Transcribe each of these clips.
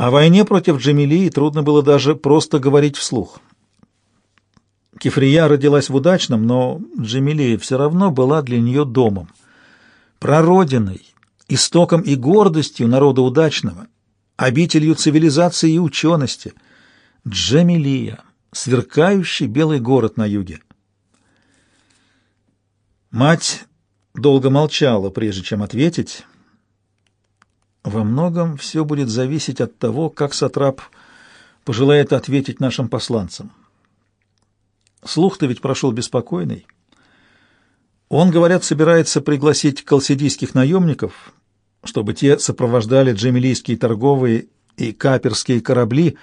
О войне против Джамилии трудно было даже просто говорить вслух. Кефрия родилась в удачном, но Джамилия все равно была для нее домом, прародиной, истоком и гордостью народа удачного, обителью цивилизации и учености. Джамилия, сверкающий белый город на юге. Мать долго молчала, прежде чем ответить. Во многом все будет зависеть от того, как Сатрап пожелает ответить нашим посланцам. Слух-то ведь прошел беспокойный. Он, говорят, собирается пригласить колсидийских наемников, чтобы те сопровождали джемилийские торговые и каперские корабли,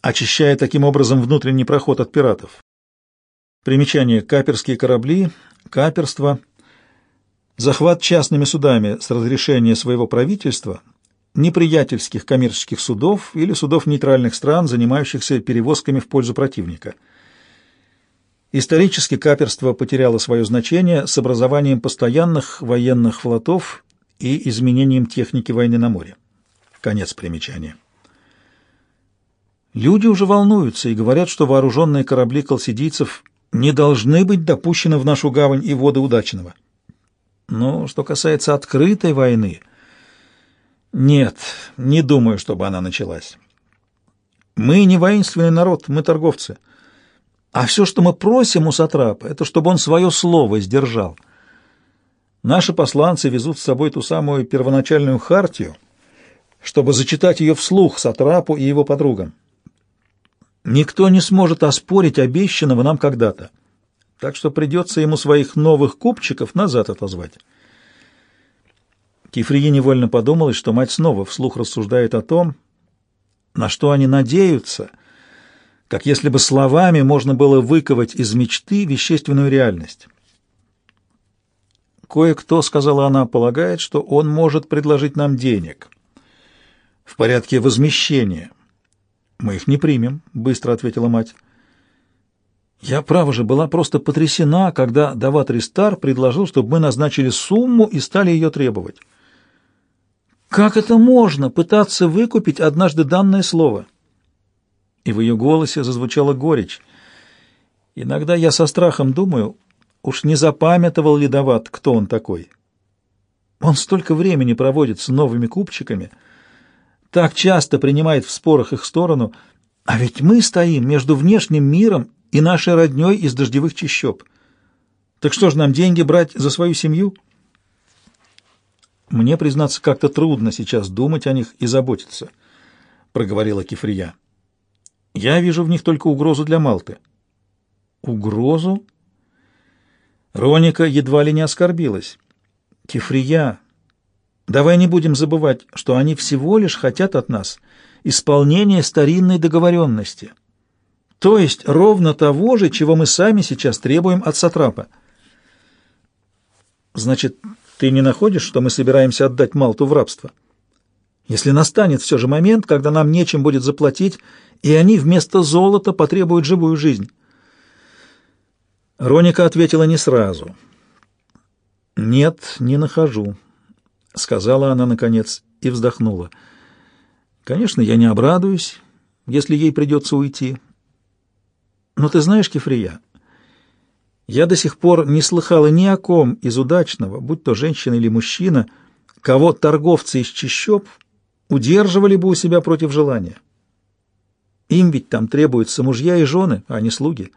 очищая таким образом внутренний проход от пиратов. Примечание. Каперские корабли, каперство, захват частными судами с разрешения своего правительства неприятельских коммерческих судов или судов нейтральных стран, занимающихся перевозками в пользу противника. Исторически каперство потеряло свое значение с образованием постоянных военных флотов и изменением техники войны на море. Конец примечания. Люди уже волнуются и говорят, что вооруженные корабли колсидийцев не должны быть допущены в нашу гавань и воды Удачного. Но что касается открытой войны, нет, не думаю, чтобы она началась. Мы не воинственный народ, мы торговцы. А все, что мы просим у Сатрапа, это чтобы он свое слово сдержал. Наши посланцы везут с собой ту самую первоначальную хартию, чтобы зачитать ее вслух Сатрапу и его подругам. Никто не сможет оспорить обещанного нам когда-то, так что придется ему своих новых купчиков назад отозвать. Кифрие невольно подумалось, что мать снова вслух рассуждает о том, на что они надеются, как если бы словами можно было выковать из мечты вещественную реальность. «Кое-кто, — сказала она, — полагает, что он может предложить нам денег в порядке возмещения». «Мы их не примем», — быстро ответила мать. «Я, право же, была просто потрясена, когда Даватри Стар предложил, чтобы мы назначили сумму и стали ее требовать. Как это можно пытаться выкупить однажды данное слово?» И в ее голосе зазвучала горечь. «Иногда я со страхом думаю, уж не запамятовал ли Дават, кто он такой. Он столько времени проводит с новыми купчиками» так часто принимает в спорах их сторону, а ведь мы стоим между внешним миром и нашей родней из дождевых чащоб. Так что же нам деньги брать за свою семью? Мне, признаться, как-то трудно сейчас думать о них и заботиться, — проговорила Кифрия. Я вижу в них только угрозу для Малты. Угрозу? Роника едва ли не оскорбилась. Кифрия, Давай не будем забывать, что они всего лишь хотят от нас исполнения старинной договоренности, то есть ровно того же, чего мы сами сейчас требуем от Сатрапа. Значит, ты не находишь, что мы собираемся отдать Малту в рабство? Если настанет все же момент, когда нам нечем будет заплатить, и они вместо золота потребуют живую жизнь. Роника ответила не сразу. «Нет, не нахожу», — сказала она наконец и вздохнула. «Конечно, я не обрадуюсь, если ей придется уйти. Но ты знаешь, Кефрия, я до сих пор не слыхала ни о ком из удачного, будь то женщина или мужчина, кого торговцы из чащоб удерживали бы у себя против желания. Им ведь там требуются мужья и жены, а не слуги.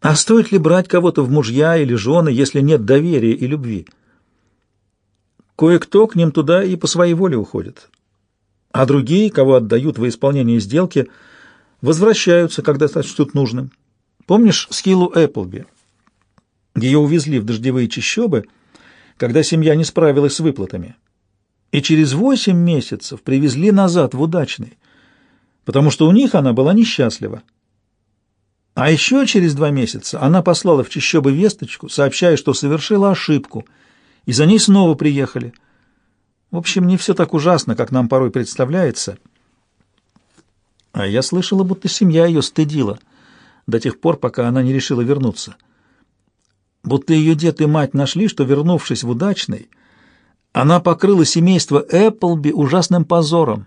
А стоит ли брать кого-то в мужья или жены, если нет доверия и любви?» Кое-кто к ним туда и по своей воле уходит. А другие, кого отдают во исполнение сделки, возвращаются, когда сочтут нужным. Помнишь Скиллу Эпплби? Ее увезли в дождевые чащобы, когда семья не справилась с выплатами. И через восемь месяцев привезли назад в удачный, потому что у них она была несчастлива. А еще через два месяца она послала в чащобы весточку, сообщая, что совершила ошибку — и за ней снова приехали. В общем, не все так ужасно, как нам порой представляется. А я слышала, будто семья ее стыдила до тех пор, пока она не решила вернуться. Будто ее дед и мать нашли, что, вернувшись в удачный, она покрыла семейство Эпплби ужасным позором.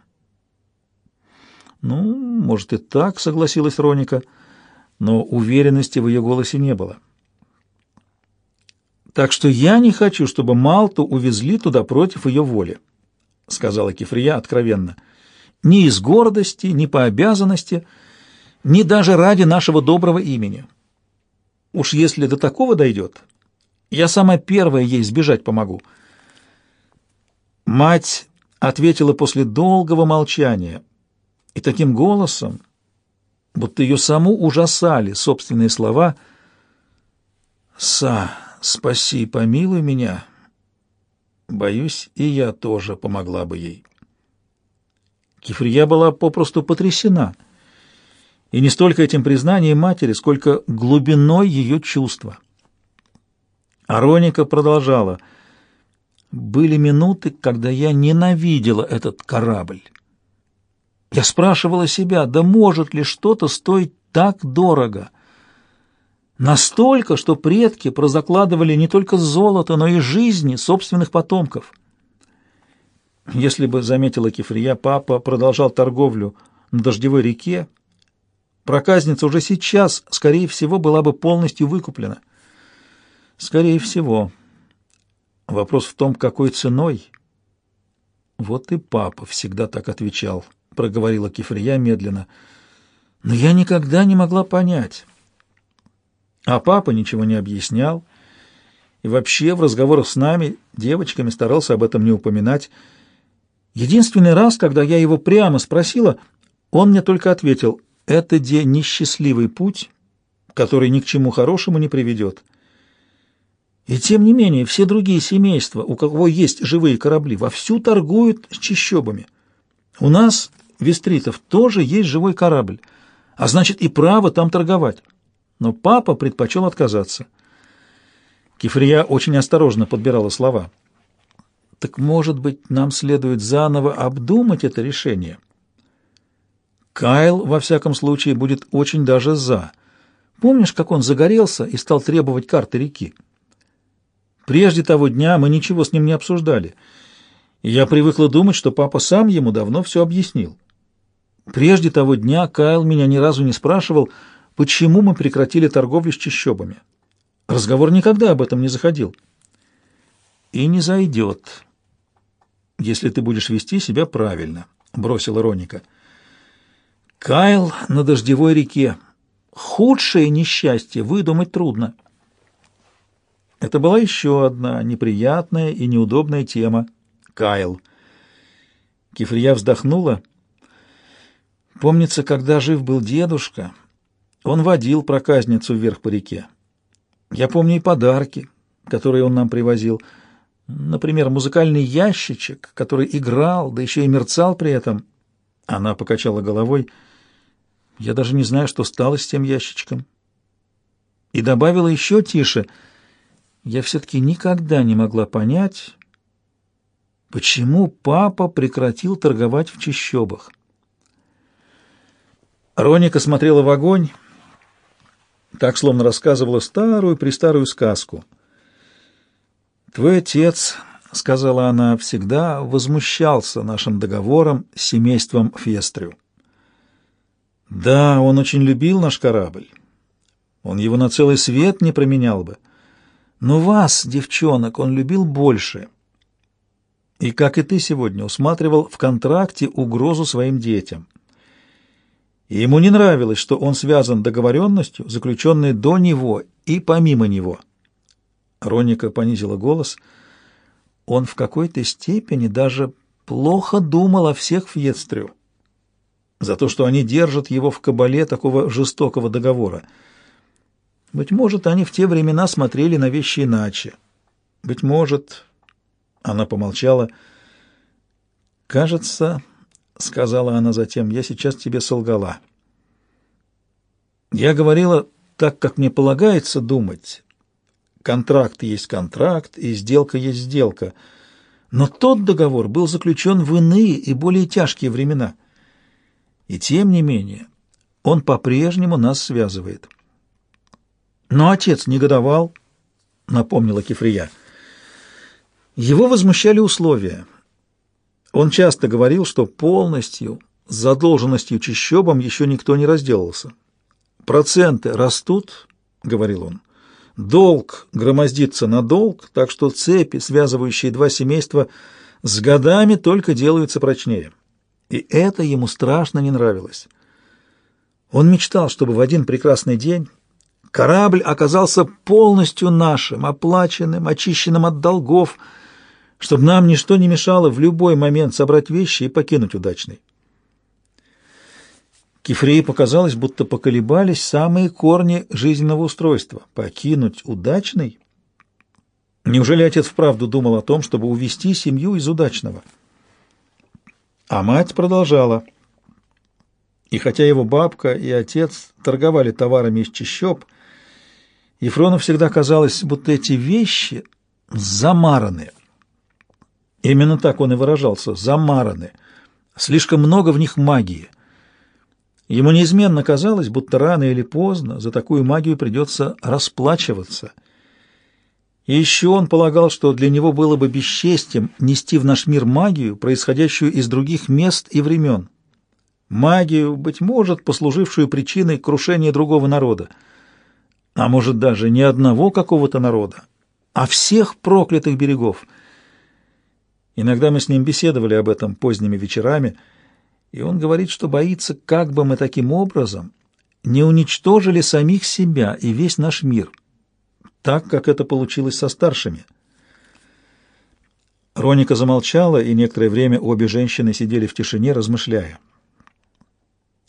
«Ну, может и так», — согласилась Роника, но уверенности в ее голосе не было. «Так что я не хочу, чтобы Малту увезли туда против ее воли», — сказала Кефрия откровенно. «Ни из гордости, ни по обязанности, ни даже ради нашего доброго имени. Уж если до такого дойдет, я сама первая ей сбежать помогу». Мать ответила после долгого молчания и таким голосом, будто ее саму ужасали собственные слова «Са, спаси, помилуй меня». Боюсь, и я тоже помогла бы ей. Кифрия была попросту потрясена, и не столько этим признанием матери, сколько глубиной ее чувства. Ароника продолжала — были минуты, когда я ненавидела этот корабль. Я спрашивала себя, да может ли что-то стоить так дорого? Настолько, что предки прозакладывали не только золото, но и жизни собственных потомков. Если бы, заметила Кефрия, папа продолжал торговлю на дождевой реке, проказница уже сейчас, скорее всего, была бы полностью выкуплена. Скорее всего. Вопрос в том, какой ценой. Вот и папа всегда так отвечал, проговорила Кефрия медленно. Но я никогда не могла понять. А папа ничего не объяснял. И вообще в разговорах с нами, девочками, старался об этом не упоминать. Единственный раз, когда я его прямо спросила, он мне только ответил, «Это де несчастливый путь, который ни к чему хорошему не приведет». И тем не менее, все другие семейства, у кого есть живые корабли, вовсю торгуют с чищобами. У нас, вестритов, тоже есть живой корабль, а значит и право там торговать. Но папа предпочел отказаться. Кефрия очень осторожно подбирала слова. Так, может быть, нам следует заново обдумать это решение? Кайл, во всяком случае, будет очень даже «за». Помнишь, как он загорелся и стал требовать карты реки? Прежде того дня мы ничего с ним не обсуждали, я привыкла думать, что папа сам ему давно все объяснил. Прежде того дня Кайл меня ни разу не спрашивал, почему мы прекратили торговлю с чащобами. Разговор никогда об этом не заходил. «И не зайдет, если ты будешь вести себя правильно», — бросила Роника. «Кайл на дождевой реке. Худшее несчастье выдумать трудно». Это была еще одна неприятная и неудобная тема — Кайл. Кифрия вздохнула. Помнится, когда жив был дедушка, он водил проказницу вверх по реке. Я помню и подарки, которые он нам привозил. Например, музыкальный ящичек, который играл, да еще и мерцал при этом. Она покачала головой. Я даже не знаю, что стало с тем ящичком. И добавила еще тише — я все-таки никогда не могла понять, почему папа прекратил торговать в чащобах. Роника смотрела в огонь, так словно рассказывала старую-престарую сказку. «Твой отец, — сказала она, — всегда возмущался нашим договором с семейством Фестрю. Да, он очень любил наш корабль. Он его на целый свет не променял бы. Но вас, девчонок, он любил больше. И, как и ты сегодня, усматривал в контракте угрозу своим детям. И ему не нравилось, что он связан договоренностью, заключенной до него и помимо него. Роника понизила голос. Он в какой-то степени даже плохо думал о всех Фьетстрю за то, что они держат его в кабале такого жестокого договора — быть может, они в те времена смотрели на вещи иначе. Быть может, она помолчала. Кажется, сказала она затем, я сейчас тебе солгала. Я говорила так, как мне полагается думать. Контракт есть контракт, и сделка есть сделка. Но тот договор был заключен в иные и более тяжкие времена. И тем не менее, он по-прежнему нас связывает. Но отец негодовал, напомнила Кефрия. Его возмущали условия. Он часто говорил, что полностью с задолженностью чищобом еще никто не разделался. «Проценты растут», — говорил он, — «долг громоздится на долг, так что цепи, связывающие два семейства, с годами только делаются прочнее». И это ему страшно не нравилось. Он мечтал, чтобы в один прекрасный день корабль оказался полностью нашим, оплаченным, очищенным от долгов, чтобы нам ничто не мешало в любой момент собрать вещи и покинуть удачный. Кефрей показалось, будто поколебались самые корни жизненного устройства. Покинуть удачный? Неужели отец вправду думал о том, чтобы увести семью из удачного? А мать продолжала. И хотя его бабка и отец торговали товарами из чащоб, Ефрону всегда казалось, будто эти вещи замараны. Именно так он и выражался — замараны. Слишком много в них магии. Ему неизменно казалось, будто рано или поздно за такую магию придется расплачиваться. И еще он полагал, что для него было бы бесчестием нести в наш мир магию, происходящую из других мест и времен. Магию, быть может, послужившую причиной крушения другого народа, а может даже не одного какого-то народа, а всех проклятых берегов — Иногда мы с ним беседовали об этом поздними вечерами, и он говорит, что боится, как бы мы таким образом не уничтожили самих себя и весь наш мир, так, как это получилось со старшими. Роника замолчала, и некоторое время обе женщины сидели в тишине, размышляя.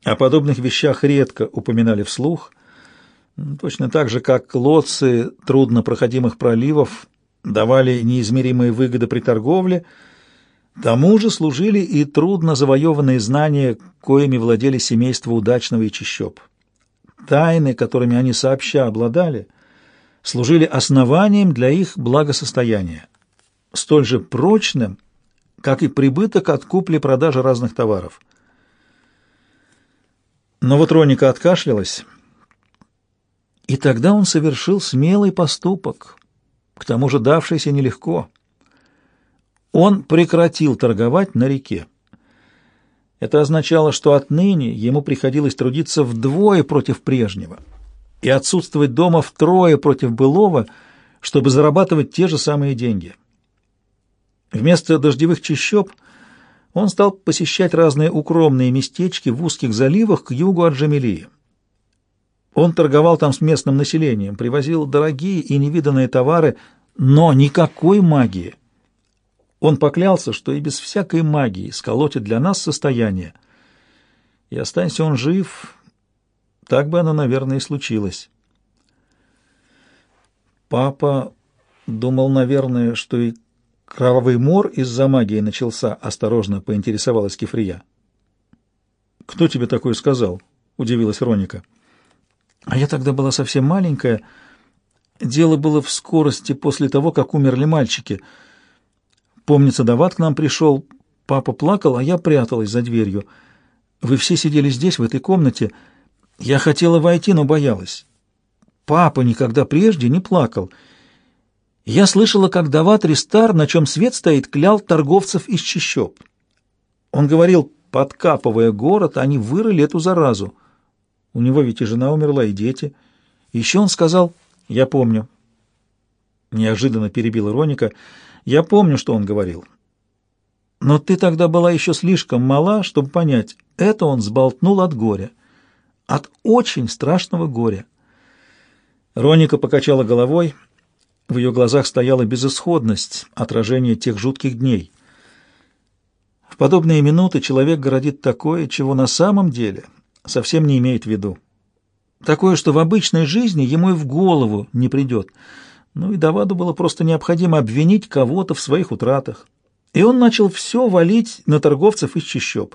О подобных вещах редко упоминали вслух, точно так же, как лодцы труднопроходимых проливов давали неизмеримые выгоды при торговле, тому же служили и трудно завоеванные знания, коими владели семейства удачного и чищоб. Тайны, которыми они сообща обладали, служили основанием для их благосостояния, столь же прочным, как и прибыток от купли-продажи разных товаров. Но вот Роника откашлялась, и тогда он совершил смелый поступок, к тому же давшийся нелегко. Он прекратил торговать на реке. Это означало, что отныне ему приходилось трудиться вдвое против прежнего и отсутствовать дома втрое против былого, чтобы зарабатывать те же самые деньги. Вместо дождевых чащоб он стал посещать разные укромные местечки в узких заливах к югу от Джамилии. Он торговал там с местным населением, привозил дорогие и невиданные товары, но никакой магии. Он поклялся, что и без всякой магии сколотит для нас состояние. И останься он жив, так бы оно, наверное, и случилось. Папа думал, наверное, что и кровавый мор из-за магии начался, осторожно поинтересовалась Кефрия. «Кто тебе такое сказал?» — удивилась Роника. А я тогда была совсем маленькая. Дело было в скорости после того, как умерли мальчики. Помнится, Дават к нам пришел. Папа плакал, а я пряталась за дверью. Вы все сидели здесь, в этой комнате. Я хотела войти, но боялась. Папа никогда прежде не плакал. Я слышала, как Дават Ристар, на чем свет стоит, клял торговцев из чащоб. Он говорил, подкапывая город, они вырыли эту заразу. У него ведь и жена умерла, и дети. Еще он сказал, я помню. Неожиданно перебила Роника. Я помню, что он говорил. Но ты тогда была еще слишком мала, чтобы понять, это он сболтнул от горя. От очень страшного горя. Роника покачала головой. В ее глазах стояла безысходность, отражение тех жутких дней. В подобные минуты человек городит такое, чего на самом деле совсем не имеет в виду. Такое, что в обычной жизни ему и в голову не придет. Ну и Даваду было просто необходимо обвинить кого-то в своих утратах. И он начал все валить на торговцев из чащоб.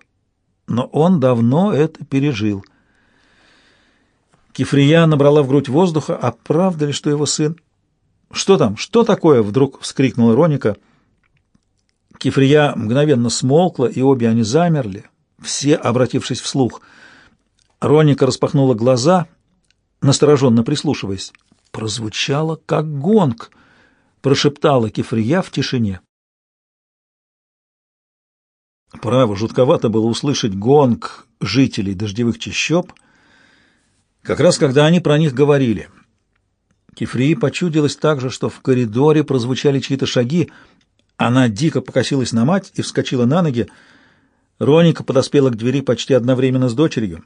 Но он давно это пережил. Кифрия набрала в грудь воздуха, а правда ли, что его сын? «Что там? Что такое?» — вдруг вскрикнула Роника. Кифрия мгновенно смолкла, и обе они замерли, все обратившись вслух — Роника распахнула глаза, настороженно прислушиваясь. Прозвучало, как гонг, прошептала Кефрия в тишине. Право, жутковато было услышать гонг жителей дождевых чащоб, как раз когда они про них говорили. Кефрии почудилось также, что в коридоре прозвучали чьи-то шаги. Она дико покосилась на мать и вскочила на ноги. Роника подоспела к двери почти одновременно с дочерью.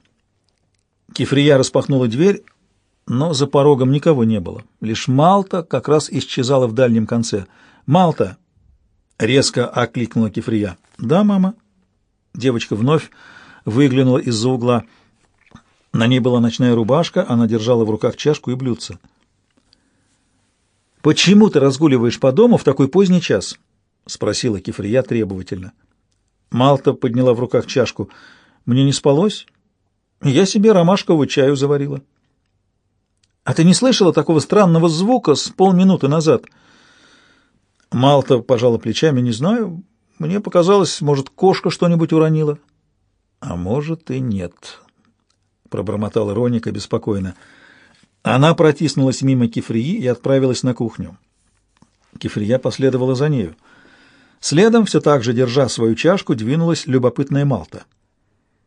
Кефрия распахнула дверь, но за порогом никого не было. Лишь Малта как раз исчезала в дальнем конце. «Малта!» — резко окликнула Кефрия. «Да, мама». Девочка вновь выглянула из-за угла. На ней была ночная рубашка, она держала в руках чашку и блюдце. «Почему ты разгуливаешь по дому в такой поздний час?» — спросила Кефрия требовательно. Малта подняла в руках чашку. «Мне не спалось? Я себе ромашкового чаю заварила». «А ты не слышала такого странного звука с полминуты назад?» Малта пожала плечами. «Не знаю. Мне показалось, может, кошка что-нибудь уронила». «А может и нет», — пробормотала Роника беспокойно. Она протиснулась мимо Кефрии и отправилась на кухню. Кефрия последовала за нею. Следом, все так же держа свою чашку, двинулась любопытная Малта —